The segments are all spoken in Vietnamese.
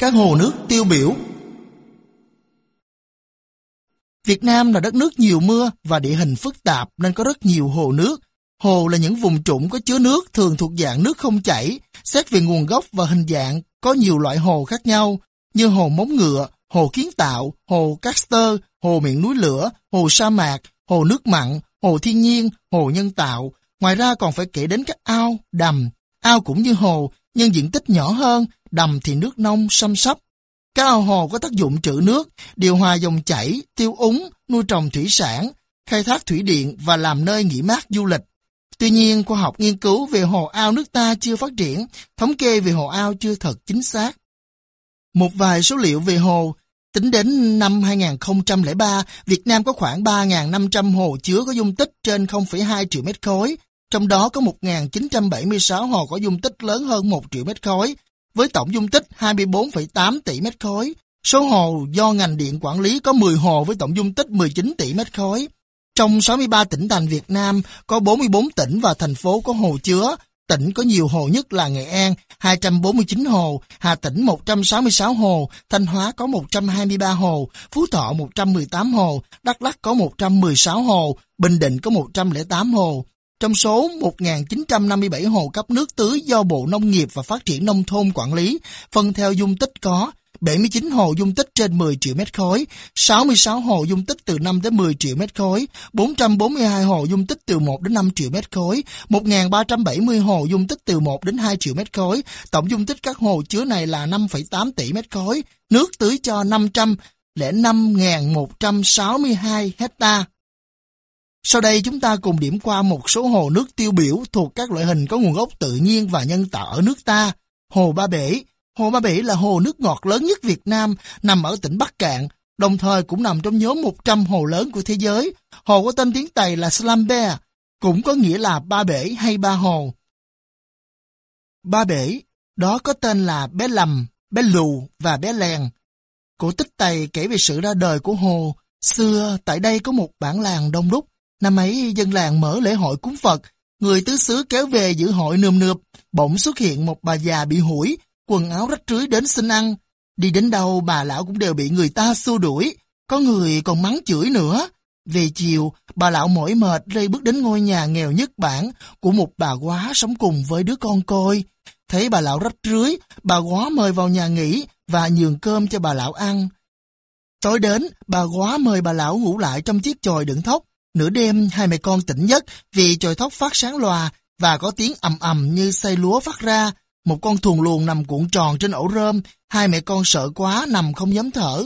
Các hồ nước tiêu biểu Việt Nam là đất nước nhiều mưa và địa hình phức tạp nên có rất nhiều hồ nước. Hồ là những vùng trũng có chứa nước thường thuộc dạng nước không chảy. Xét về nguồn gốc và hình dạng có nhiều loại hồ khác nhau như hồ móng ngựa, hồ kiến tạo, hồ Caster, hồ miệng núi lửa, hồ sa mạc, hồ nước mặn, hồ thiên nhiên, hồ nhân tạo. Ngoài ra còn phải kể đến các ao, đầm. Ao cũng như hồ, nhưng diện tích nhỏ hơn, đầm thì nước nông, xâm sấp. Các ao hồ có tác dụng trữ nước, điều hòa dòng chảy, tiêu úng, nuôi trồng thủy sản, khai thác thủy điện và làm nơi nghỉ mát du lịch. Tuy nhiên, khoa học nghiên cứu về hồ ao nước ta chưa phát triển, thống kê về hồ ao chưa thật chính xác. Một vài số liệu về hồ, tính đến năm 2003, Việt Nam có khoảng 3.500 hồ chứa có dung tích trên 0,2 triệu mét khối, trong đó có 1.976 hồ có dung tích lớn hơn 1 triệu mét khối, với tổng dung tích 24,8 tỷ mét khối. Số hồ do ngành điện quản lý có 10 hồ với tổng dung tích 19 tỷ mét khối. Trong 63 tỉnh thành Việt Nam, có 44 tỉnh và thành phố có hồ chứa. Tỉnh có nhiều hồ nhất là Nghệ An, 249 hồ, Hà Tĩnh 166 hồ, Thanh Hóa có 123 hồ, Phú Thọ 118 hồ, Đắk Lắk có 116 hồ, Bình Định có 108 hồ. Trong số 1.957 hồ cấp nước tưới do Bộ Nông nghiệp và Phát triển Nông thôn quản lý, phân theo dung tích có 79 hồ dung tích trên 10 triệu mét khối, 66 hồ dung tích từ 5 đến 10 triệu mét khối, 442 hồ dung tích từ 1 đến 5 triệu mét khối, 1.370 hồ dung tích từ 1 đến 2 triệu mét khối. Tổng dung tích các hồ chứa này là 5,8 tỷ mét khối, nước tưới cho 505.162 hecta. Sau đây chúng ta cùng điểm qua một số hồ nước tiêu biểu thuộc các loại hình có nguồn gốc tự nhiên và nhân tạo ở nước ta. Hồ Ba Bể Hồ Ba Bể là hồ nước ngọt lớn nhất Việt Nam, nằm ở tỉnh Bắc Cạn, đồng thời cũng nằm trong nhóm 100 hồ lớn của thế giới. Hồ có tên tiếng Tây là Slambe, cũng có nghĩa là ba bể hay ba hồ. Ba bể, đó có tên là Bé Lầm, Bé Lù và Bé Lèn. Cổ tích Tây kể về sự ra đời của hồ. Xưa, tại đây có một bản làng đông đúc. Năm ấy, dân làng mở lễ hội cúng Phật. Người tứ xứ kéo về dự hội nườm nượp. Bỗng xuất hiện một bà già bị hủi, quần áo rách rưới đến xin ăn. Đi đến đâu bà lão cũng đều bị người ta xua đuổi, có người còn mắng chửi nữa. Về chiều, bà lão mỏi mệt rây bước đến ngôi nhà nghèo nhất bản của một bà quá sống cùng với đứa con côi. Thấy bà lão rách rưới, bà quá mời vào nhà nghỉ và nhường cơm cho bà lão ăn. Tối đến, bà quá mời bà lão ngủ lại trong chiếc chòi đựng thóc. Nửa đêm, hai mẹ con tỉnh giấc vì trời thóc phát sáng loà và có tiếng ầm ầm như xây lúa phát ra. Một con thuồng luồng nằm cuộn tròn trên ổ rơm, hai mẹ con sợ quá nằm không dám thở.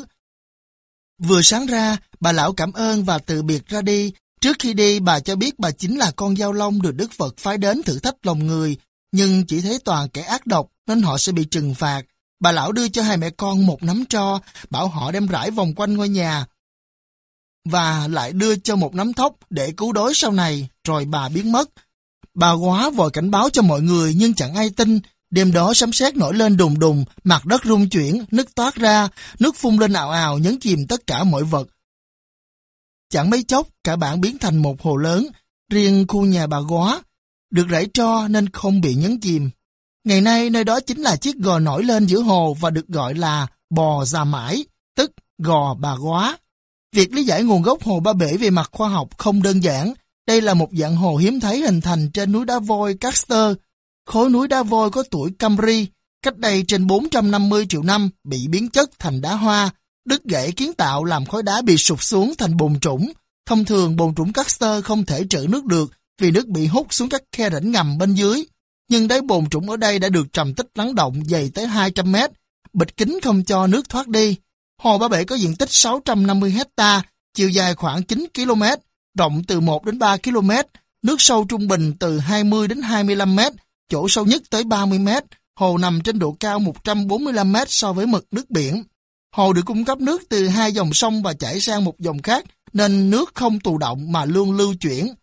Vừa sáng ra, bà lão cảm ơn và từ biệt ra đi. Trước khi đi, bà cho biết bà chính là con dao long được Đức Phật phái đến thử thách lòng người, nhưng chỉ thấy toàn kẻ ác độc nên họ sẽ bị trừng phạt. Bà lão đưa cho hai mẹ con một nắm tro, bảo họ đem rải vòng quanh ngôi nhà. Và lại đưa cho một nắm thóc để cứu đói sau này, rồi bà biến mất. Bà quá vội cảnh báo cho mọi người nhưng chẳng ai tin, Đêm đó sấm sét nổi lên đùng đùng, mặt đất rung chuyển, nước toát ra, nước phun lên ào ào nhấn chìm tất cả mọi vật. Chẳng mấy chốc, cả bản biến thành một hồ lớn, riêng khu nhà bà quá được rải tro nên không bị nhấn chìm. Ngày nay nơi đó chính là chiếc gò nổi lên giữa hồ và được gọi là bò già mãi, tức gò bà quá. Việc lý giải nguồn gốc hồ Ba Bể về mặt khoa học không đơn giản. Đây là một dạng hồ hiếm thấy hình thành trên núi đá vôi Caster, Khối núi đá vôi có tuổi Camry, cách đây trên 450 triệu năm, bị biến chất thành đá hoa, đứt gãy kiến tạo làm khối đá bị sụp xuống thành bồn trũng. Thông thường bồn trũng Caster không thể trữ nước được vì nước bị hút xuống các khe rãnh ngầm bên dưới. Nhưng đáy bồn trũng ở đây đã được trầm tích lắng động dày tới 200 mét, bịch kính không cho nước thoát đi. Hồ Ba Bể có diện tích 650 hecta, chiều dài khoảng 9 km, rộng từ 1 đến 3 km, nước sâu trung bình từ 20 đến 25 mét, chỗ sâu nhất tới 30 mét, hồ nằm trên độ cao 145 mét so với mực nước biển. Hồ được cung cấp nước từ hai dòng sông và chảy sang một dòng khác, nên nước không tù động mà luôn lưu chuyển.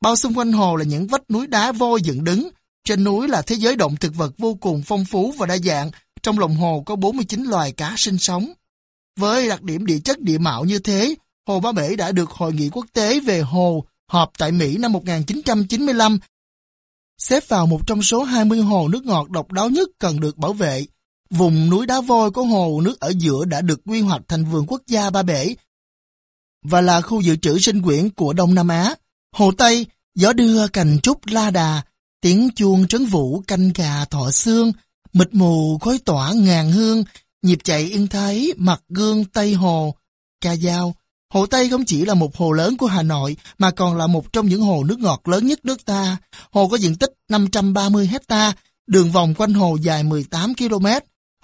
Bao xung quanh hồ là những vách núi đá vôi dựng đứng. Trên núi là thế giới động thực vật vô cùng phong phú và đa dạng. Trong lòng hồ có 49 loài cá sinh sống. Với đặc điểm địa chất địa mạo như thế, Hồ Ba Bể đã được Hội nghị quốc tế về hồ họp tại Mỹ năm 1995 xếp vào một trong số 20 hồ nước ngọt độc đáo nhất cần được bảo vệ. Vùng núi đá vôi có hồ nước ở giữa đã được quy hoạch thành vườn quốc gia Ba Bể và là khu dự trữ sinh quyển của Đông Nam Á. Hồ Tây, gió đưa cành trúc la đà, tiếng chuông trấn vũ canh gà thọ xương, mịt mù khói tỏa ngàn hương, nhịp chạy yên thái, mặt gương Tây Hồ, ca dao. Hồ Tây không chỉ là một hồ lớn của Hà Nội mà còn là một trong những hồ nước ngọt lớn nhất nước ta. Hồ có diện tích 530 hecta, đường vòng quanh hồ dài 18 km.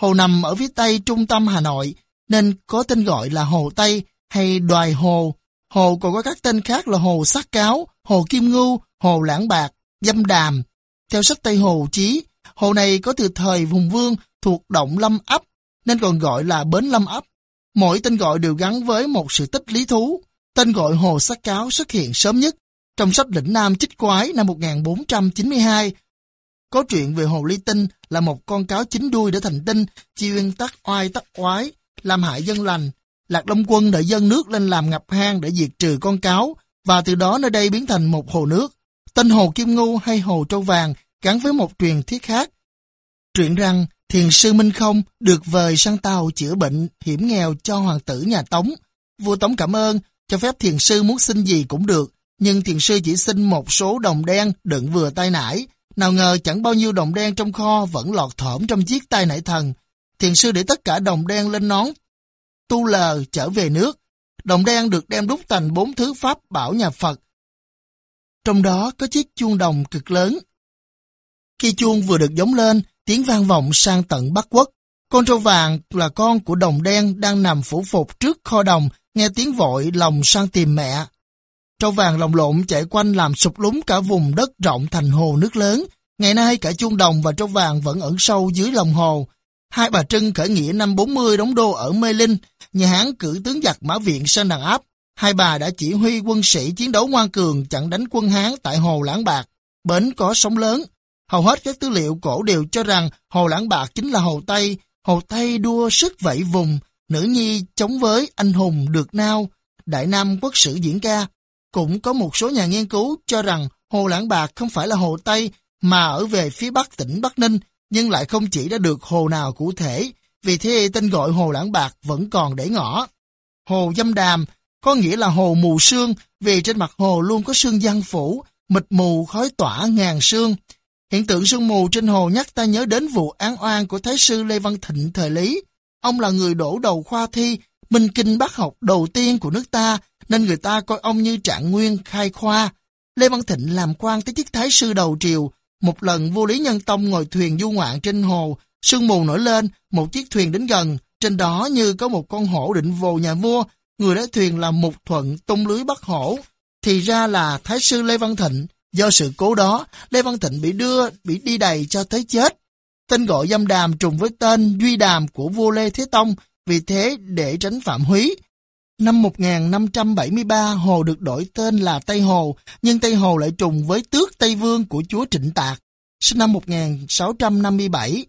Hồ nằm ở phía tây trung tâm Hà Nội nên có tên gọi là Hồ Tây hay Đoài Hồ. Hồ còn có các tên khác là Hồ Sắc Cáo, Hồ Kim Ngưu, Hồ Lãng Bạc, Dâm Đàm. Theo sách Tây Hồ Chí, hồ này có từ thời Hùng Vương thuộc động Lâm Ấp nên còn gọi là Bến Lâm Ấp. Mỗi tên gọi đều gắn với một sự tích lý thú. Tên gọi Hồ sát Cáo xuất hiện sớm nhất trong sách Lĩnh Nam Chích Quái năm 1492. Có chuyện về Hồ Ly Tinh là một con cáo chín đuôi để thành tinh, chuyên tắc oai tắc oái, làm hại dân lành. Lạc Long Quân đã dân nước lên làm ngập hang để diệt trừ con cáo, và từ đó nơi đây biến thành một hồ nước. Tên Hồ Kim Ngưu hay Hồ Trâu Vàng gắn với một truyền thuyết khác. Truyện rằng thiền sư Minh Không được vời sang tàu chữa bệnh hiểm nghèo cho hoàng tử nhà Tống. Vua Tống cảm ơn, cho phép thiền sư muốn xin gì cũng được, nhưng thiền sư chỉ xin một số đồng đen đựng vừa tay nải. Nào ngờ chẳng bao nhiêu đồng đen trong kho vẫn lọt thỏm trong chiếc tay nải thần. Thiền sư để tất cả đồng đen lên nón, tu lờ trở về nước. Đồng đen được đem đúc thành bốn thứ pháp bảo nhà Phật. Trong đó có chiếc chuông đồng cực lớn. Khi chuông vừa được giống lên, tiếng vang vọng sang tận Bắc Quốc. Con trâu vàng là con của đồng đen đang nằm phủ phục trước kho đồng, nghe tiếng vội lòng sang tìm mẹ. Trâu vàng lồng lộn chạy quanh làm sụp lúng cả vùng đất rộng thành hồ nước lớn. Ngày nay cả chuông đồng và trâu vàng vẫn ẩn sâu dưới lòng hồ. Hai bà Trưng khởi nghĩa năm 40 đóng đô ở Mê Linh, nhà Hán cử tướng giặc Mã Viện sang đàn áp. Hai bà đã chỉ huy quân sĩ chiến đấu ngoan cường chặn đánh quân Hán tại Hồ Lãng Bạc. Bến có sóng lớn, Hầu hết các tư liệu cổ đều cho rằng Hồ Lãng Bạc chính là Hồ Tây, Hồ Tây đua sức vẫy vùng, nữ nhi chống với anh hùng được nao, Đại Nam Quốc sử diễn ca. Cũng có một số nhà nghiên cứu cho rằng Hồ Lãng Bạc không phải là Hồ Tây mà ở về phía bắc tỉnh Bắc Ninh, nhưng lại không chỉ ra được hồ nào cụ thể, vì thế tên gọi Hồ Lãng Bạc vẫn còn để ngỏ. Hồ Dâm Đàm có nghĩa là hồ mù sương vì trên mặt hồ luôn có sương giăng phủ, mịt mù khói tỏa ngàn sương. Hiện tượng sương mù trên hồ nhắc ta nhớ đến vụ án oan của Thái sư Lê Văn Thịnh thời Lý. Ông là người đổ đầu khoa thi, minh kinh bác học đầu tiên của nước ta, nên người ta coi ông như trạng nguyên khai khoa. Lê Văn Thịnh làm quan tới chức Thái sư đầu triều. Một lần vô Lý Nhân Tông ngồi thuyền du ngoạn trên hồ, sương mù nổi lên, một chiếc thuyền đến gần, trên đó như có một con hổ định vồ nhà vua, người lái thuyền là Mục Thuận tung lưới bắt hổ. Thì ra là Thái sư Lê Văn Thịnh, Do sự cố đó, Lê Văn Thịnh bị đưa, bị đi đầy cho tới chết. Tên gọi dâm đàm trùng với tên Duy Đàm của vua Lê Thế Tông, vì thế để tránh phạm húy. Năm 1573, hồ được đổi tên là Tây Hồ, nhưng Tây Hồ lại trùng với tước Tây Vương của chúa Trịnh Tạc, sinh năm 1657.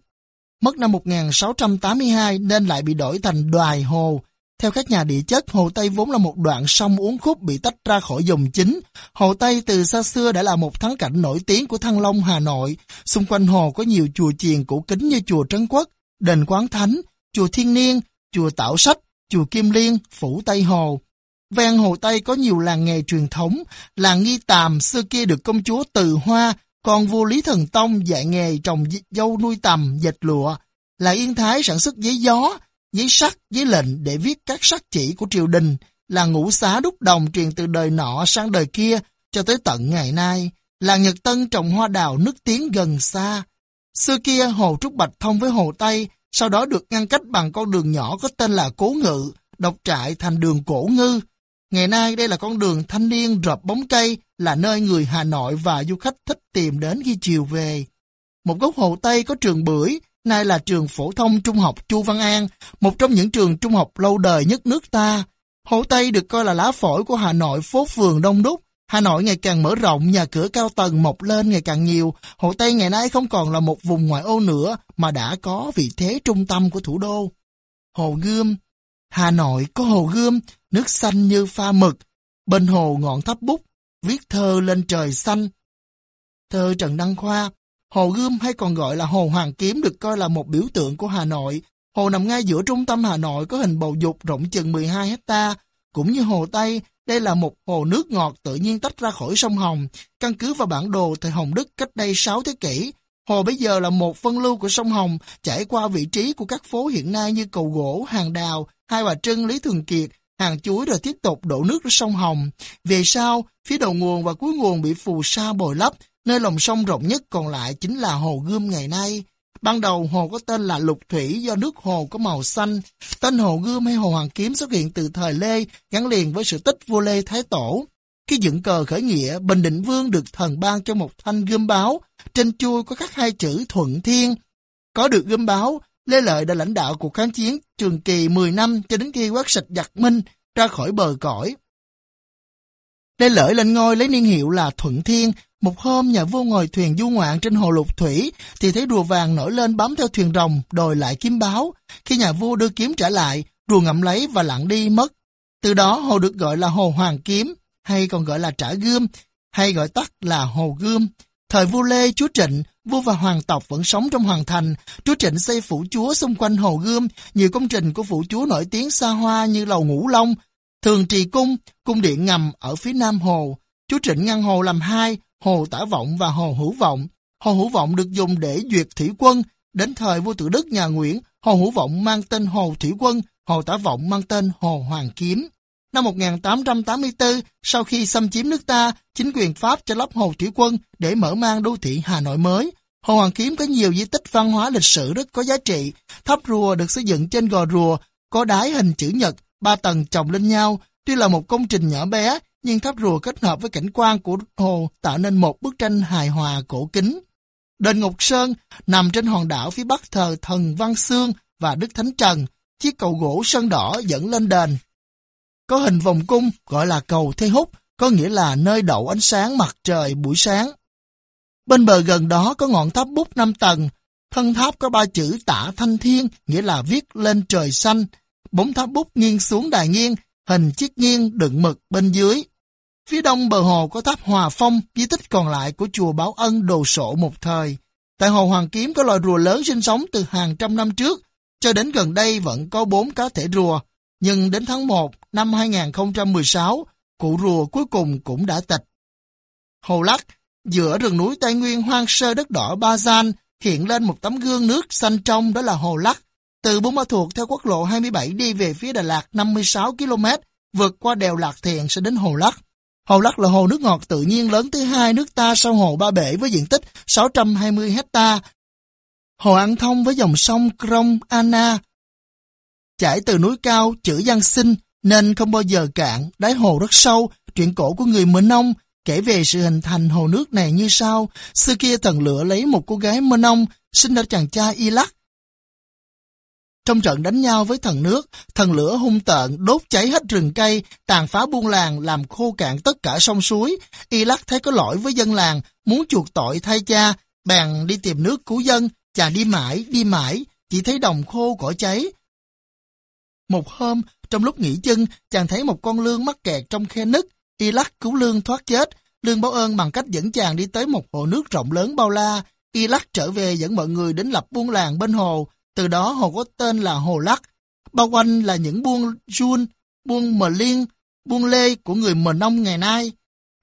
Mất năm 1682 nên lại bị đổi thành Đoài Hồ, theo các nhà địa chất, Hồ Tây vốn là một đoạn sông uốn khúc bị tách ra khỏi dòng chính. Hồ Tây từ xa xưa đã là một thắng cảnh nổi tiếng của Thăng Long, Hà Nội. Xung quanh hồ có nhiều chùa chiền cổ kính như chùa Trấn Quốc, đền Quán Thánh, chùa Thiên Niên, chùa Tạo Sách, chùa Kim Liên, Phủ Tây Hồ. Ven Hồ Tây có nhiều làng nghề truyền thống, làng Nghi Tàm xưa kia được công chúa Từ Hoa, còn vua Lý Thần Tông dạy nghề trồng dâu nuôi tầm, dệt lụa, là Yên Thái sản xuất giấy gió, giấy sắc giấy lệnh để viết các sắc chỉ của triều đình là ngũ xá đúc đồng truyền từ đời nọ sang đời kia cho tới tận ngày nay. Là Nhật Tân trồng hoa đào nước tiếng gần xa. Xưa kia hồ Trúc Bạch thông với hồ Tây, sau đó được ngăn cách bằng con đường nhỏ có tên là Cố Ngự, độc trại thành đường Cổ Ngư. Ngày nay đây là con đường thanh niên rợp bóng cây, là nơi người Hà Nội và du khách thích tìm đến khi chiều về. Một góc hồ Tây có trường bưởi, nay là trường phổ thông trung học Chu Văn An, một trong những trường trung học lâu đời nhất nước ta. Hồ Tây được coi là lá phổi của Hà Nội phố phường đông đúc. Hà Nội ngày càng mở rộng, nhà cửa cao tầng mọc lên ngày càng nhiều. Hồ Tây ngày nay không còn là một vùng ngoại ô nữa, mà đã có vị thế trung tâm của thủ đô. Hồ Gươm Hà Nội có hồ Gươm, nước xanh như pha mực. Bên hồ ngọn tháp bút, viết thơ lên trời xanh. Thơ Trần Đăng Khoa Hồ Gươm hay còn gọi là Hồ Hoàng Kiếm được coi là một biểu tượng của Hà Nội. Hồ nằm ngay giữa trung tâm Hà Nội có hình bầu dục rộng chừng 12 hecta. Cũng như Hồ Tây, đây là một hồ nước ngọt tự nhiên tách ra khỏi sông Hồng. Căn cứ vào bản đồ thời Hồng Đức cách đây 6 thế kỷ, hồ bây giờ là một phân lưu của sông Hồng chảy qua vị trí của các phố hiện nay như Cầu Gỗ, Hàng Đào, Hai Bà Trưng, Lý Thường Kiệt, hàng chuối rồi tiếp tục đổ nước ra sông Hồng. Về sau, phía đầu nguồn và cuối nguồn bị phù sa bồi lấp, nơi lòng sông rộng nhất còn lại chính là hồ Gươm ngày nay. Ban đầu hồ có tên là Lục Thủy do nước hồ có màu xanh. Tên hồ Gươm hay hồ Hoàng Kiếm xuất hiện từ thời Lê, gắn liền với sự tích vua Lê Thái Tổ. Khi dựng cờ khởi nghĩa, Bình Định Vương được thần ban cho một thanh gươm báo, trên chuôi có khắc hai chữ Thuận Thiên. Có được gươm báo, Lê Lợi đã lãnh đạo cuộc kháng chiến trường kỳ 10 năm cho đến khi quét sạch giặc Minh ra khỏi bờ cõi. Lê Lợi lên ngôi lấy niên hiệu là Thuận Thiên. Một hôm nhà vua ngồi thuyền du ngoạn trên hồ lục thủy thì thấy rùa vàng nổi lên bám theo thuyền rồng đòi lại kiếm báo. Khi nhà vua đưa kiếm trả lại, rùa ngậm lấy và lặn đi mất. Từ đó hồ được gọi là hồ Hoàng Kiếm hay còn gọi là trả gươm hay gọi tắt là hồ gươm. Thời vua Lê, chúa Trịnh, vua và hoàng tộc vẫn sống trong hoàng thành. Chúa Trịnh xây phủ chúa xung quanh hồ gươm, nhiều công trình của phủ chúa nổi tiếng xa hoa như lầu ngũ long, thường trì cung, cung điện ngầm ở phía nam hồ. Chúa Trịnh ngăn hồ làm hai, hồ tả vọng và hồ hữu vọng. Hồ hữu vọng được dùng để duyệt thủy quân. Đến thời vua tự đức nhà Nguyễn, hồ hữu vọng mang tên hồ thủy quân, hồ tả vọng mang tên hồ hoàng kiếm. Năm 1884, sau khi xâm chiếm nước ta, chính quyền Pháp cho lắp Hồ Thủy Quân để mở mang đô thị Hà Nội mới. Hồ Hoàng Kiếm có nhiều di tích văn hóa lịch sử rất có giá trị. Tháp rùa được xây dựng trên gò rùa, có đáy hình chữ nhật, ba tầng chồng lên nhau. Tuy là một công trình nhỏ bé, nhưng tháp rùa kết hợp với cảnh quan của hồ tạo nên một bức tranh hài hòa cổ kính. Đền Ngọc Sơn nằm trên hòn đảo phía bắc thờ thần Văn Xương và Đức Thánh Trần. Chiếc cầu gỗ sơn đỏ dẫn lên đền có hình vòng cung gọi là cầu Thê Húc, có nghĩa là nơi đậu ánh sáng mặt trời buổi sáng. Bên bờ gần đó có ngọn tháp bút 5 tầng, thân tháp có ba chữ tả thanh thiên, nghĩa là viết lên trời xanh. Bóng tháp bút nghiêng xuống đài nghiêng, hình chiếc nghiêng đựng mực bên dưới. Phía đông bờ hồ có tháp Hòa Phong, di tích còn lại của chùa Báo Ân đồ sộ một thời. Tại hồ Hoàng Kiếm có loài rùa lớn sinh sống từ hàng trăm năm trước, cho đến gần đây vẫn có bốn cá thể rùa, nhưng đến tháng 1 năm 2016, cụ rùa cuối cùng cũng đã tịch. Hồ Lắc, giữa rừng núi Tây Nguyên hoang sơ đất đỏ Ba Gian, hiện lên một tấm gương nước xanh trong đó là Hồ Lắc. Từ Buôn Ma Thuột theo quốc lộ 27 đi về phía Đà Lạt 56 km, vượt qua đèo Lạc Thiện sẽ đến Hồ Lắc. Hồ Lắc là hồ nước ngọt tự nhiên lớn thứ hai nước ta sau hồ Ba Bể với diện tích 620 hecta. Hồ ăn thông với dòng sông Krông Anna chảy từ núi cao chữ Giang Sinh nên không bao giờ cạn, đáy hồ rất sâu, chuyện cổ của người Mơ Nông kể về sự hình thành hồ nước này như sau. Xưa kia thần lửa lấy một cô gái Mơ Nông, sinh ra chàng trai Y Lắc. Trong trận đánh nhau với thần nước, thần lửa hung tợn đốt cháy hết rừng cây, tàn phá buôn làng, làm khô cạn tất cả sông suối. Y Lắc thấy có lỗi với dân làng, muốn chuộc tội thay cha, bèn đi tìm nước cứu dân, chàng đi mãi, đi mãi, chỉ thấy đồng khô cỏ cháy, một hôm, trong lúc nghỉ chân, chàng thấy một con lương mắc kẹt trong khe nứt. Y lắc cứu lương thoát chết. Lương báo ơn bằng cách dẫn chàng đi tới một hồ nước rộng lớn bao la. Y lắc trở về dẫn mọi người đến lập buôn làng bên hồ. Từ đó hồ có tên là Hồ Lắc. Bao quanh là những buôn Jun, buôn Mờ Liên, buôn Lê của người Mờ Nông ngày nay.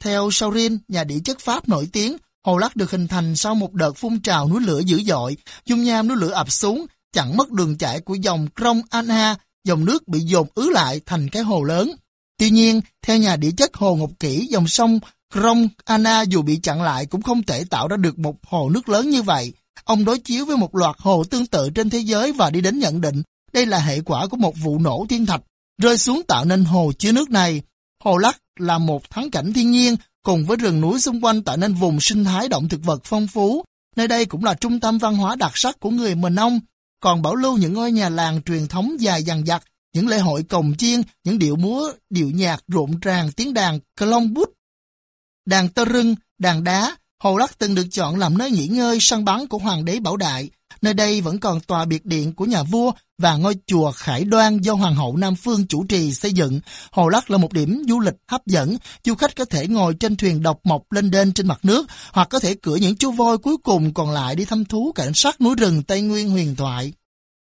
Theo Saurin, nhà địa chất Pháp nổi tiếng, Hồ Lắc được hình thành sau một đợt phun trào núi lửa dữ dội, dung nham núi lửa ập xuống, chặn mất đường chảy của dòng Krong Anha dòng nước bị dồn ứ lại thành cái hồ lớn. Tuy nhiên, theo nhà địa chất Hồ Ngọc Kỷ, dòng sông Krong Anna dù bị chặn lại cũng không thể tạo ra được một hồ nước lớn như vậy. Ông đối chiếu với một loạt hồ tương tự trên thế giới và đi đến nhận định đây là hệ quả của một vụ nổ thiên thạch rơi xuống tạo nên hồ chứa nước này. Hồ Lắc là một thắng cảnh thiên nhiên cùng với rừng núi xung quanh tạo nên vùng sinh thái động thực vật phong phú. Nơi đây cũng là trung tâm văn hóa đặc sắc của người Mờ Nông còn bảo lưu những ngôi nhà làng truyền thống dài dằng dặc, những lễ hội cồng chiên, những điệu múa, điệu nhạc rộn ràng tiếng đàn clong bút. Đàn tơ rưng, đàn đá, Hồ Lắc từng được chọn làm nơi nghỉ ngơi, săn bắn của Hoàng đế Bảo Đại. Nơi đây vẫn còn tòa biệt điện của nhà vua và ngôi chùa Khải Đoan do Hoàng hậu Nam Phương chủ trì xây dựng. Hồ Lắc là một điểm du lịch hấp dẫn. Du khách có thể ngồi trên thuyền độc mộc lên đên trên mặt nước, hoặc có thể cưỡi những chú voi cuối cùng còn lại đi thăm thú cảnh sát núi rừng Tây Nguyên huyền thoại.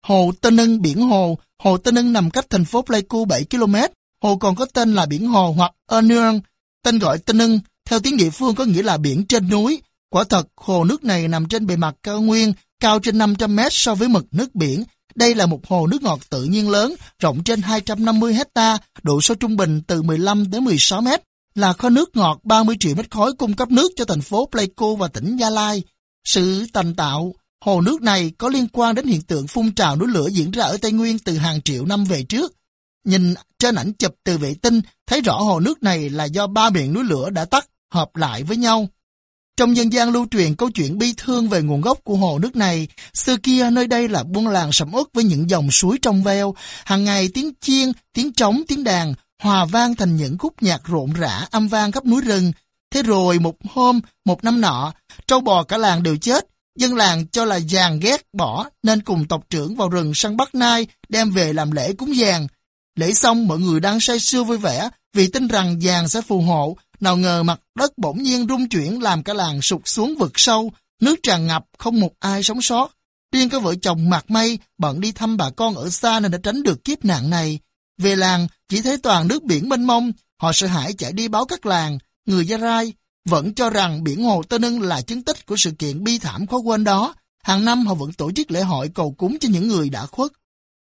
Hồ Tân Ưng Biển Hồ Hồ Tân Ưng nằm cách thành phố Pleiku 7 km. Hồ còn có tên là Biển Hồ hoặc Ernương. Tên gọi Tân Ưng theo tiếng địa phương có nghĩa là biển trên núi. Quả thật, hồ nước này nằm trên bề mặt cao nguyên, cao trên 500 mét so với mực nước biển. Đây là một hồ nước ngọt tự nhiên lớn, rộng trên 250 hecta, độ sâu trung bình từ 15 đến 16 mét, là kho nước ngọt 30 triệu mét khối cung cấp nước cho thành phố Pleiku và tỉnh Gia Lai. Sự tành tạo hồ nước này có liên quan đến hiện tượng phun trào núi lửa diễn ra ở Tây Nguyên từ hàng triệu năm về trước. Nhìn trên ảnh chụp từ vệ tinh, thấy rõ hồ nước này là do ba miệng núi lửa đã tắt, hợp lại với nhau. Trong dân gian lưu truyền câu chuyện bi thương về nguồn gốc của hồ nước này, xưa kia nơi đây là buôn làng sầm uất với những dòng suối trong veo, hàng ngày tiếng chiên, tiếng trống, tiếng đàn, hòa vang thành những khúc nhạc rộn rã âm vang khắp núi rừng. Thế rồi một hôm, một năm nọ, trâu bò cả làng đều chết, dân làng cho là giàn ghét bỏ nên cùng tộc trưởng vào rừng săn bắt nai đem về làm lễ cúng giàng. Lễ xong mọi người đang say sưa vui vẻ vì tin rằng giàng sẽ phù hộ, nào ngờ mặt đất bỗng nhiên rung chuyển làm cả làng sụt xuống vực sâu, nước tràn ngập, không một ai sống sót. Riêng có vợ chồng mặt may bận đi thăm bà con ở xa nên đã tránh được kiếp nạn này. Về làng, chỉ thấy toàn nước biển mênh mông, họ sợ hãi chạy đi báo các làng. Người Gia Rai vẫn cho rằng biển Hồ Tân Ưng là chứng tích của sự kiện bi thảm khó quên đó. Hàng năm họ vẫn tổ chức lễ hội cầu cúng cho những người đã khuất.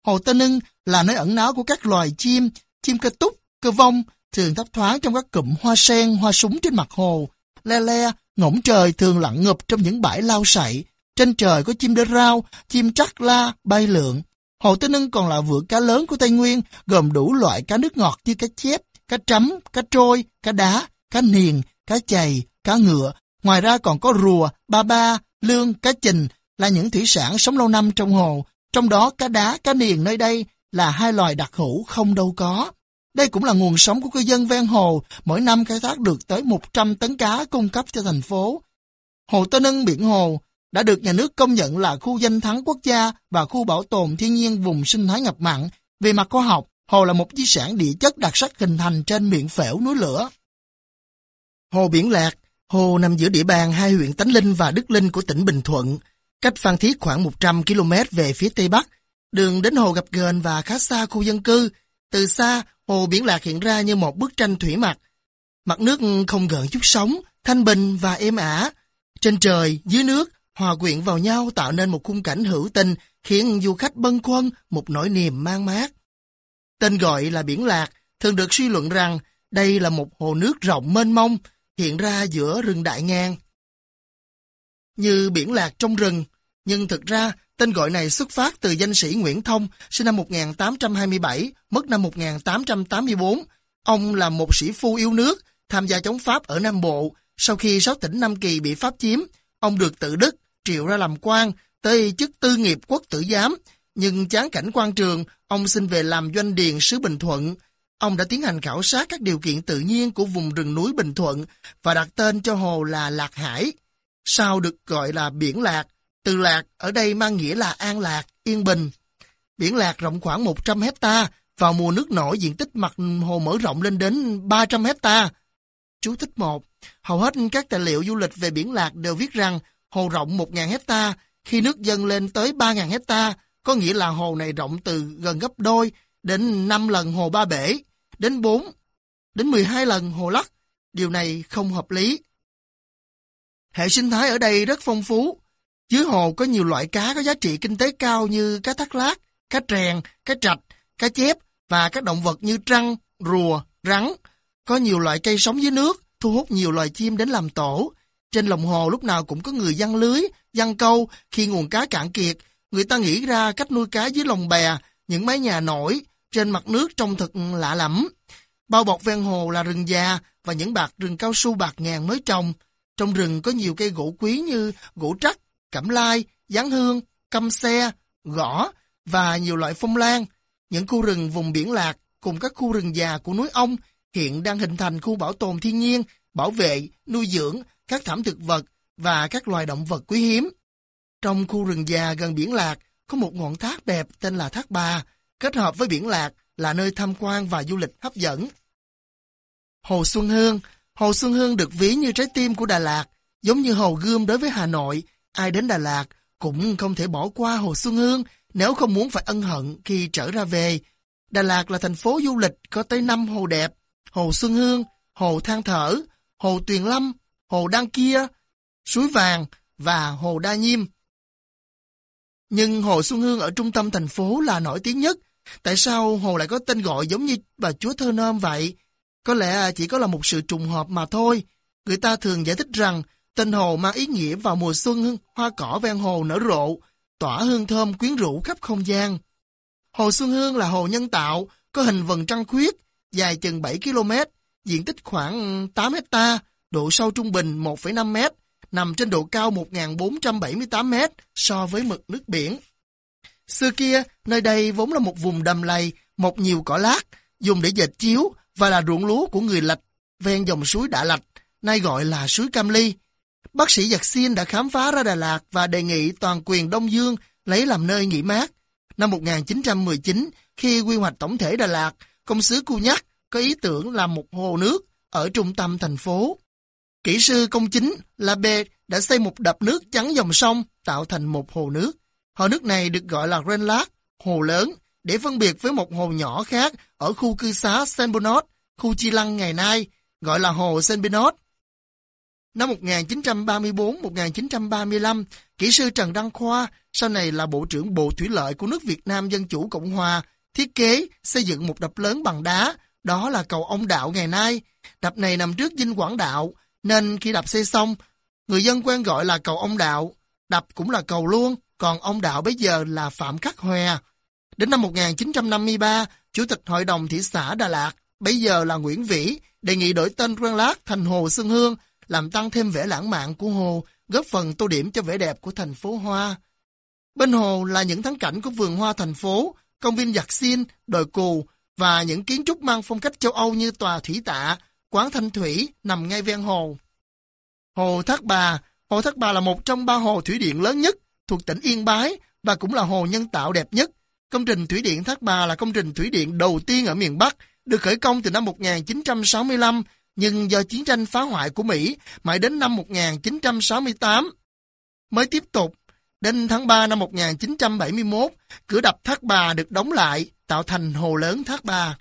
Hồ Tân Ưng là nơi ẩn náu của các loài chim, chim cơ túc, cơ vong, thường thấp thoáng trong các cụm hoa sen, hoa súng trên mặt hồ. Le le, ngỗng trời thường lặng ngập trong những bãi lao sậy. Trên trời có chim đơ rao, chim trắc la, bay lượn. Hồ Tây Nưng còn là vựa cá lớn của Tây Nguyên, gồm đủ loại cá nước ngọt như cá chép, cá trắm, cá trôi, cá đá, cá niền, cá chày, cá ngựa. Ngoài ra còn có rùa, ba ba, lương, cá chình là những thủy sản sống lâu năm trong hồ. Trong đó cá đá, cá niền nơi đây là hai loài đặc hữu không đâu có. Đây cũng là nguồn sống của cư dân ven hồ, mỗi năm khai thác được tới 100 tấn cá cung cấp cho thành phố. Hồ Tân Ân Biển Hồ đã được nhà nước công nhận là khu danh thắng quốc gia và khu bảo tồn thiên nhiên vùng sinh thái ngập mặn. Về mặt khoa học, hồ là một di sản địa chất đặc sắc hình thành trên miệng phễu núi lửa. Hồ Biển Lạc, hồ nằm giữa địa bàn hai huyện Tánh Linh và Đức Linh của tỉnh Bình Thuận, cách Phan Thiết khoảng 100 km về phía tây bắc. Đường đến hồ gặp gền và khá xa khu dân cư. Từ xa, Hồ Biển Lạc hiện ra như một bức tranh thủy mặc. Mặt nước không gợn chút sóng, thanh bình và êm ả. Trên trời, dưới nước, hòa quyện vào nhau tạo nên một khung cảnh hữu tình, khiến du khách bâng khuâng một nỗi niềm mang mát. Tên gọi là Biển Lạc, thường được suy luận rằng đây là một hồ nước rộng mênh mông, hiện ra giữa rừng đại ngang. Như biển lạc trong rừng, nhưng thực ra Tên gọi này xuất phát từ danh sĩ Nguyễn Thông, sinh năm 1827, mất năm 1884. Ông là một sĩ phu yêu nước, tham gia chống Pháp ở Nam Bộ. Sau khi sáu tỉnh Nam Kỳ bị Pháp chiếm, ông được tự đức, triệu ra làm quan, tới chức tư nghiệp quốc tử giám. Nhưng chán cảnh quan trường, ông xin về làm doanh điền sứ Bình Thuận. Ông đã tiến hành khảo sát các điều kiện tự nhiên của vùng rừng núi Bình Thuận và đặt tên cho hồ là Lạc Hải. Sau được gọi là Biển Lạc, từ lạc ở đây mang nghĩa là an lạc, yên bình. Biển lạc rộng khoảng 100 hecta vào mùa nước nổi diện tích mặt hồ mở rộng lên đến 300 hecta. Chú thích 1. Hầu hết các tài liệu du lịch về biển lạc đều viết rằng hồ rộng 1.000 hecta khi nước dâng lên tới 3.000 hecta có nghĩa là hồ này rộng từ gần gấp đôi đến 5 lần hồ Ba Bể, đến 4, đến 12 lần hồ Lắc. Điều này không hợp lý. Hệ sinh thái ở đây rất phong phú, dưới hồ có nhiều loại cá có giá trị kinh tế cao như cá thác lát, cá trèn, cá trạch, cá chép và các động vật như trăng, rùa, rắn. Có nhiều loại cây sống dưới nước, thu hút nhiều loài chim đến làm tổ. Trên lòng hồ lúc nào cũng có người giăng lưới, giăng câu. Khi nguồn cá cạn kiệt, người ta nghĩ ra cách nuôi cá dưới lồng bè, những mái nhà nổi, trên mặt nước trông thật lạ lẫm. Bao bọc ven hồ là rừng già và những bạc rừng cao su bạc ngàn mới trồng. Trong rừng có nhiều cây gỗ quý như gỗ trắc, cẩm lai, giáng hương, căm xe, gõ và nhiều loại phong lan. Những khu rừng vùng biển lạc cùng các khu rừng già của núi Ông hiện đang hình thành khu bảo tồn thiên nhiên, bảo vệ, nuôi dưỡng các thảm thực vật và các loài động vật quý hiếm. Trong khu rừng già gần biển Lạc, có một ngọn thác đẹp tên là Thác Bà, kết hợp với biển Lạc là nơi tham quan và du lịch hấp dẫn. Hồ Xuân Hương Hồ Xuân Hương được ví như trái tim của Đà Lạt, giống như Hồ Gươm đối với Hà Nội. Ai đến Đà Lạt cũng không thể bỏ qua Hồ Xuân Hương nếu không muốn phải ân hận khi trở ra về. Đà Lạt là thành phố du lịch có tới 5 hồ đẹp, Hồ Xuân Hương, Hồ Than Thở, Hồ Tuyền Lâm, Hồ Đăng Kia, Suối Vàng và Hồ Đa Nhiêm. Nhưng Hồ Xuân Hương ở trung tâm thành phố là nổi tiếng nhất. Tại sao hồ lại có tên gọi giống như bà chúa thơ nôm vậy? Có lẽ chỉ có là một sự trùng hợp mà thôi. Người ta thường giải thích rằng tên hồ mang ý nghĩa vào mùa xuân hoa cỏ ven hồ nở rộ, tỏa hương thơm quyến rũ khắp không gian. Hồ Xuân Hương là hồ nhân tạo, có hình vầng trăng khuyết, dài chừng 7 km, diện tích khoảng 8 hecta, độ sâu trung bình 1,5 m, nằm trên độ cao 1.478 m so với mực nước biển. Xưa kia, nơi đây vốn là một vùng đầm lầy, một nhiều cỏ lát, dùng để dệt chiếu và là ruộng lúa của người Lạch ven dòng suối Đạ Lạch, nay gọi là suối Cam Ly. Bác sĩ Giặc Xin đã khám phá ra Đà Lạt và đề nghị toàn quyền Đông Dương lấy làm nơi nghỉ mát. Năm 1919, khi quy hoạch tổng thể Đà Lạt, công sứ Cu Nhắc có ý tưởng làm một hồ nước ở trung tâm thành phố. Kỹ sư công chính La Bê đã xây một đập nước chắn dòng sông tạo thành một hồ nước. Hồ nước này được gọi là Renlac, hồ lớn, để phân biệt với một hồ nhỏ khác ở khu cư xá Saint Bernard, khu Chi Lăng ngày nay, gọi là hồ Saint Bernard. Năm 1934-1935, kỹ sư Trần Đăng Khoa, sau này là Bộ trưởng Bộ Thủy lợi của nước Việt Nam Dân Chủ Cộng Hòa, thiết kế xây dựng một đập lớn bằng đá, đó là cầu ông đạo ngày nay. Đập này nằm trước dinh Quảng Đạo, nên khi đập xây xong, người dân quen gọi là cầu ông đạo. Đập cũng là cầu luôn, còn ông đạo bây giờ là Phạm Khắc Hòe. Đến năm 1953, Chủ tịch Hội đồng thị xã Đà Lạt, bây giờ là Nguyễn Vĩ, đề nghị đổi tên Quan Lát thành Hồ Xuân Hương, làm tăng thêm vẻ lãng mạn của hồ, góp phần tô điểm cho vẻ đẹp của thành phố Hoa. Bên hồ là những thắng cảnh của vườn hoa thành phố, công viên giặc xin, đồi cù và những kiến trúc mang phong cách châu Âu như tòa thủy tạ, quán thanh thủy nằm ngay ven hồ. Hồ Thác Bà Hồ Thác Bà là một trong ba hồ thủy điện lớn nhất thuộc tỉnh Yên Bái và cũng là hồ nhân tạo đẹp nhất. Công trình thủy điện Thác Bà là công trình thủy điện đầu tiên ở miền Bắc, được khởi công từ năm 1965, nhưng do chiến tranh phá hoại của Mỹ, mãi đến năm 1968 mới tiếp tục. Đến tháng 3 năm 1971, cửa đập Thác Bà được đóng lại, tạo thành hồ lớn Thác Bà.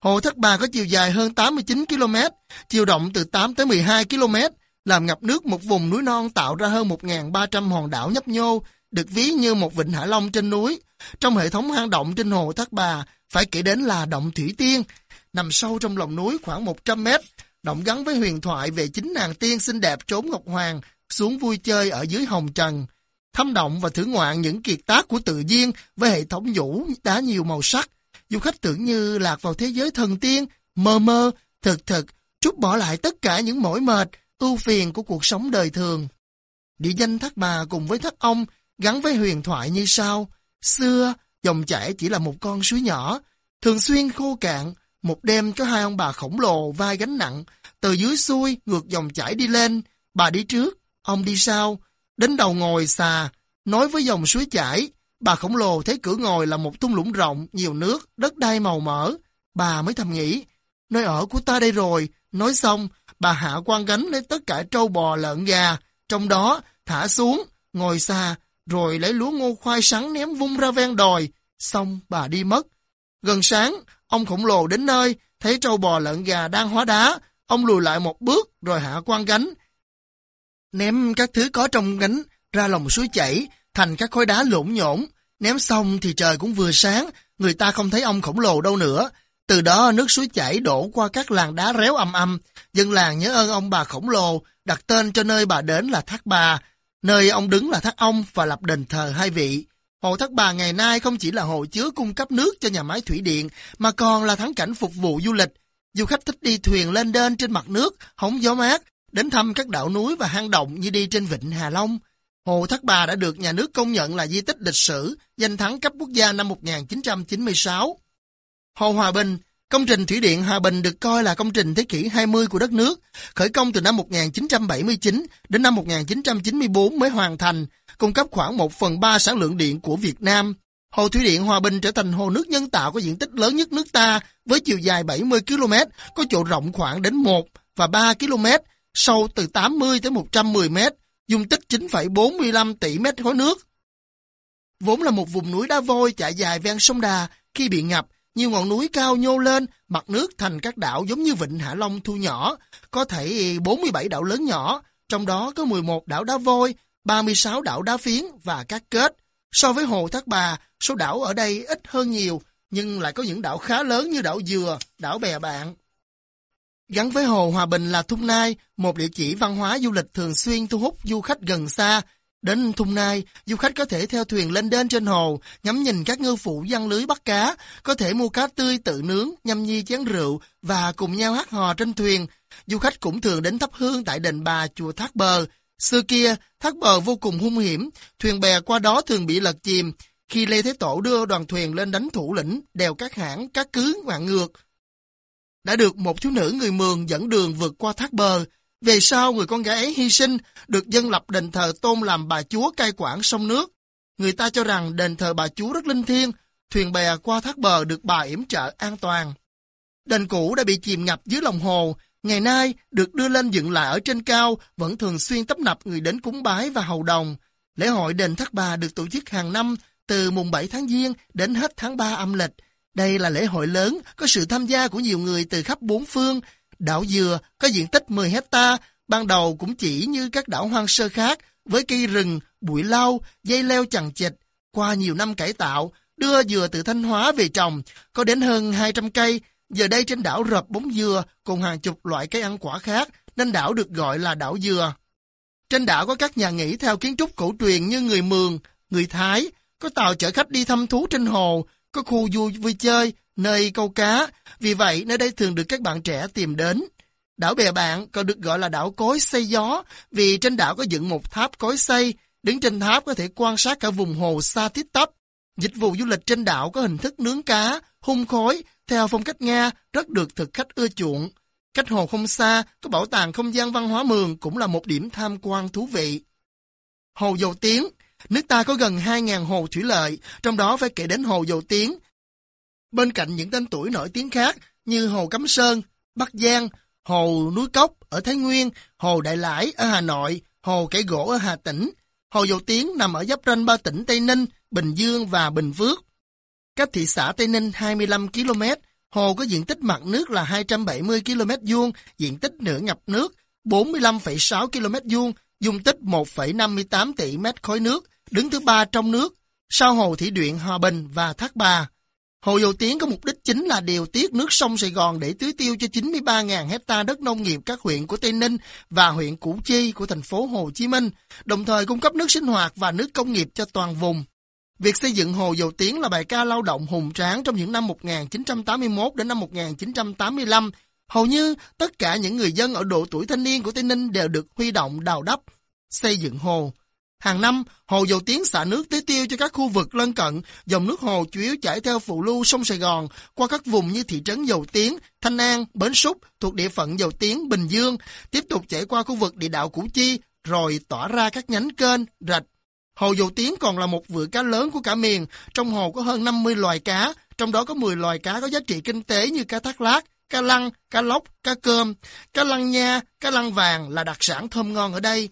Hồ Thác Bà có chiều dài hơn 89 km, chiều rộng từ 8 tới 12 km, làm ngập nước một vùng núi non tạo ra hơn 1.300 hòn đảo nhấp nhô, được ví như một vịnh Hạ Long trên núi. Trong hệ thống hang động trên hồ Thác Bà, phải kể đến là động Thủy Tiên, nằm sâu trong lòng núi khoảng 100 mét, động gắn với huyền thoại về chính nàng tiên xinh đẹp trốn Ngọc Hoàng, xuống vui chơi ở dưới hồng trần. thâm động và thưởng ngoạn những kiệt tác của tự nhiên với hệ thống nhũ đá nhiều màu sắc. Du khách tưởng như lạc vào thế giới thần tiên, mơ mơ, thực thực, trút bỏ lại tất cả những mỏi mệt, ưu phiền của cuộc sống đời thường. Địa danh Thác Bà cùng với Thác Ông gắn với huyền thoại như sau. Xưa, dòng chảy chỉ là một con suối nhỏ, thường xuyên khô cạn, một đêm có hai ông bà khổng lồ vai gánh nặng, từ dưới xuôi ngược dòng chảy đi lên, bà đi trước, ông đi sau, đến đầu ngồi xà, nói với dòng suối chảy, bà khổng lồ thấy cửa ngồi là một thung lũng rộng, nhiều nước, đất đai màu mỡ, bà mới thầm nghĩ, nơi ở của ta đây rồi, nói xong, bà hạ quan gánh lấy tất cả trâu bò lợn gà, trong đó thả xuống, ngồi xa, rồi lấy lúa ngô khoai sắn ném vung ra ven đồi, xong bà đi mất. Gần sáng, ông khổng lồ đến nơi, thấy trâu bò lợn gà đang hóa đá, ông lùi lại một bước rồi hạ quan gánh. Ném các thứ có trong gánh ra lòng suối chảy, thành các khối đá lộn nhổn. Ném xong thì trời cũng vừa sáng, người ta không thấy ông khổng lồ đâu nữa. Từ đó nước suối chảy đổ qua các làng đá réo âm âm. Dân làng nhớ ơn ông bà khổng lồ, đặt tên cho nơi bà đến là Thác Bà. Nơi ông đứng là Thác Ông và lập đền thờ hai vị. Hồ Thác Bà ngày nay không chỉ là hồ chứa cung cấp nước cho nhà máy thủy điện, mà còn là thắng cảnh phục vụ du lịch. Du khách thích đi thuyền lên đên trên mặt nước, hóng gió mát, đến thăm các đảo núi và hang động như đi trên vịnh Hà Long. Hồ Thác Bà đã được nhà nước công nhận là di tích lịch sử, danh thắng cấp quốc gia năm 1996. Hồ Hòa Bình Công trình Thủy điện Hòa Bình được coi là công trình thế kỷ 20 của đất nước, khởi công từ năm 1979 đến năm 1994 mới hoàn thành, cung cấp khoảng 1 phần 3 sản lượng điện của Việt Nam. Hồ Thủy điện Hòa Bình trở thành hồ nước nhân tạo có diện tích lớn nhất nước ta với chiều dài 70 km, có chỗ rộng khoảng đến 1 và 3 km, sâu từ 80 tới 110 m, dung tích 9,45 tỷ mét khối nước. Vốn là một vùng núi đá vôi chạy dài ven sông Đà, khi bị ngập, nhiều ngọn núi cao nhô lên, mặt nước thành các đảo giống như vịnh Hạ Long thu nhỏ, có thể 47 đảo lớn nhỏ, trong đó có 11 đảo đá vôi, 36 đảo đá phiến và các kết. So với hồ Thác Bà, số đảo ở đây ít hơn nhiều, nhưng lại có những đảo khá lớn như đảo Dừa, đảo Bè Bạn. Gắn với Hồ Hòa Bình là Thung Nai, một địa chỉ văn hóa du lịch thường xuyên thu hút du khách gần xa. Đến Thung Nai, du khách có thể theo thuyền lên đên trên hồ, ngắm nhìn các ngư phụ giăng lưới bắt cá, có thể mua cá tươi tự nướng, nhâm nhi chén rượu và cùng nhau hát hò trên thuyền. Du khách cũng thường đến thắp hương tại đền bà chùa Thác Bờ. Xưa kia, Thác Bờ vô cùng hung hiểm, thuyền bè qua đó thường bị lật chìm. Khi Lê Thế Tổ đưa đoàn thuyền lên đánh thủ lĩnh, đèo các hãng, các cứ ngoạn ngược, đã được một thiếu nữ người Mường dẫn đường vượt qua thác bờ. Về sau, người con gái ấy hy sinh, được dân lập đền thờ tôn làm bà chúa cai quản sông nước. Người ta cho rằng đền thờ bà chúa rất linh thiêng, thuyền bè qua thác bờ được bà yểm trợ an toàn. Đền cũ đã bị chìm ngập dưới lòng hồ, ngày nay được đưa lên dựng lại ở trên cao, vẫn thường xuyên tấp nập người đến cúng bái và hầu đồng. Lễ hội đền Thác Bà được tổ chức hàng năm từ mùng 7 tháng Giêng đến hết tháng 3 âm lịch. Đây là lễ hội lớn, có sự tham gia của nhiều người từ khắp bốn phương. Đảo Dừa có diện tích 10 hecta, ban đầu cũng chỉ như các đảo hoang sơ khác, với cây rừng, bụi lau, dây leo chằng chịt. Qua nhiều năm cải tạo, đưa dừa từ Thanh Hóa về trồng, có đến hơn 200 cây. Giờ đây trên đảo rập bóng dừa cùng hàng chục loại cây ăn quả khác, nên đảo được gọi là đảo dừa. Trên đảo có các nhà nghỉ theo kiến trúc cổ truyền như người Mường, người Thái, có tàu chở khách đi thăm thú trên hồ, có khu vui vui chơi, nơi câu cá, vì vậy nơi đây thường được các bạn trẻ tìm đến. Đảo Bè Bạn còn được gọi là đảo cối xây gió vì trên đảo có dựng một tháp cối xây, đứng trên tháp có thể quan sát cả vùng hồ xa tít tắp. Dịch vụ du lịch trên đảo có hình thức nướng cá, hung khói, theo phong cách Nga, rất được thực khách ưa chuộng. Cách hồ không xa, có bảo tàng không gian văn hóa mường cũng là một điểm tham quan thú vị. Hồ Dầu Tiếng Nước ta có gần 2.000 hồ thủy lợi, trong đó phải kể đến hồ Dầu Tiếng. Bên cạnh những tên tuổi nổi tiếng khác như hồ Cấm Sơn, Bắc Giang, hồ Núi Cốc ở Thái Nguyên, hồ Đại Lãi ở Hà Nội, hồ Cải Gỗ ở Hà Tĩnh. Hồ Dầu Tiếng nằm ở giáp ranh ba tỉnh Tây Ninh, Bình Dương và Bình Phước. Cách thị xã Tây Ninh 25 km, hồ có diện tích mặt nước là 270 km vuông, diện tích nửa ngập nước 45,6 km vuông, dung tích 1,58 tỷ mét khối nước, đứng thứ ba trong nước, sau hồ thủy điện Hòa Bình và Thác Bà. Hồ Dầu Tiếng có mục đích chính là điều tiết nước sông Sài Gòn để tưới tiêu cho 93.000 hecta đất nông nghiệp các huyện của Tây Ninh và huyện Củ Chi của thành phố Hồ Chí Minh, đồng thời cung cấp nước sinh hoạt và nước công nghiệp cho toàn vùng. Việc xây dựng Hồ Dầu Tiếng là bài ca lao động hùng tráng trong những năm 1981 đến năm 1985. Hầu như tất cả những người dân ở độ tuổi thanh niên của Tây Ninh đều được huy động đào đắp, xây dựng hồ. Hàng năm, hồ dầu tiếng xả nước tưới tiêu cho các khu vực lân cận, dòng nước hồ chủ yếu chảy theo phụ lưu sông Sài Gòn qua các vùng như thị trấn Dầu Tiếng, Thanh An, Bến Súc thuộc địa phận Dầu Tiếng, Bình Dương, tiếp tục chảy qua khu vực địa đạo Củ Chi, rồi tỏa ra các nhánh kênh, rạch. Hồ Dầu Tiếng còn là một vựa cá lớn của cả miền, trong hồ có hơn 50 loài cá, trong đó có 10 loài cá có giá trị kinh tế như cá thác lát, cá lăng, cá lóc, cá cơm, cá lăng nha, cá lăng vàng là đặc sản thơm ngon ở đây.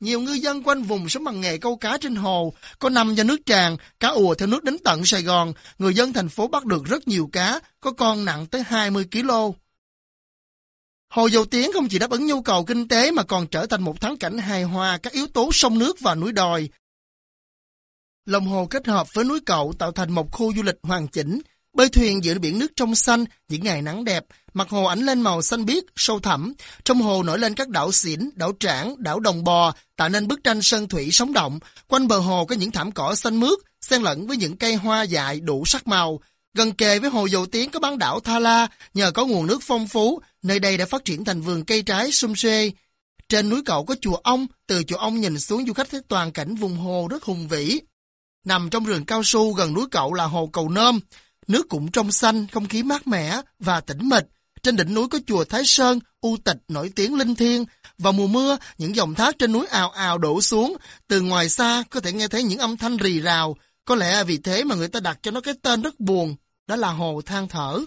Nhiều ngư dân quanh vùng sống bằng nghề câu cá trên hồ, có nằm do nước tràn, cá ùa theo nước đến tận Sài Gòn, người dân thành phố bắt được rất nhiều cá, có con nặng tới 20 kg. Hồ Dầu Tiếng không chỉ đáp ứng nhu cầu kinh tế mà còn trở thành một thắng cảnh hài hòa các yếu tố sông nước và núi đồi. Lòng hồ kết hợp với núi cậu tạo thành một khu du lịch hoàn chỉnh, Bơi thuyền giữa biển nước trong xanh, những ngày nắng đẹp, mặt hồ ánh lên màu xanh biếc, sâu thẳm. Trong hồ nổi lên các đảo xỉn, đảo trảng, đảo đồng bò, tạo nên bức tranh sơn thủy sống động. Quanh bờ hồ có những thảm cỏ xanh mướt, xen lẫn với những cây hoa dại đủ sắc màu. Gần kề với hồ dầu tiếng có bán đảo Tha La, nhờ có nguồn nước phong phú, nơi đây đã phát triển thành vườn cây trái sum xuê. Trên núi cậu có chùa Ông, từ chùa Ông nhìn xuống du khách thấy toàn cảnh vùng hồ rất hùng vĩ. Nằm trong rừng cao su gần núi cậu là hồ Cầu Nôm, Nước cũng trong xanh, không khí mát mẻ và tĩnh mịch. Trên đỉnh núi có chùa Thái Sơn, u tịch nổi tiếng linh thiêng. Vào mùa mưa, những dòng thác trên núi ào ào đổ xuống. Từ ngoài xa có thể nghe thấy những âm thanh rì rào. Có lẽ vì thế mà người ta đặt cho nó cái tên rất buồn. Đó là hồ than thở.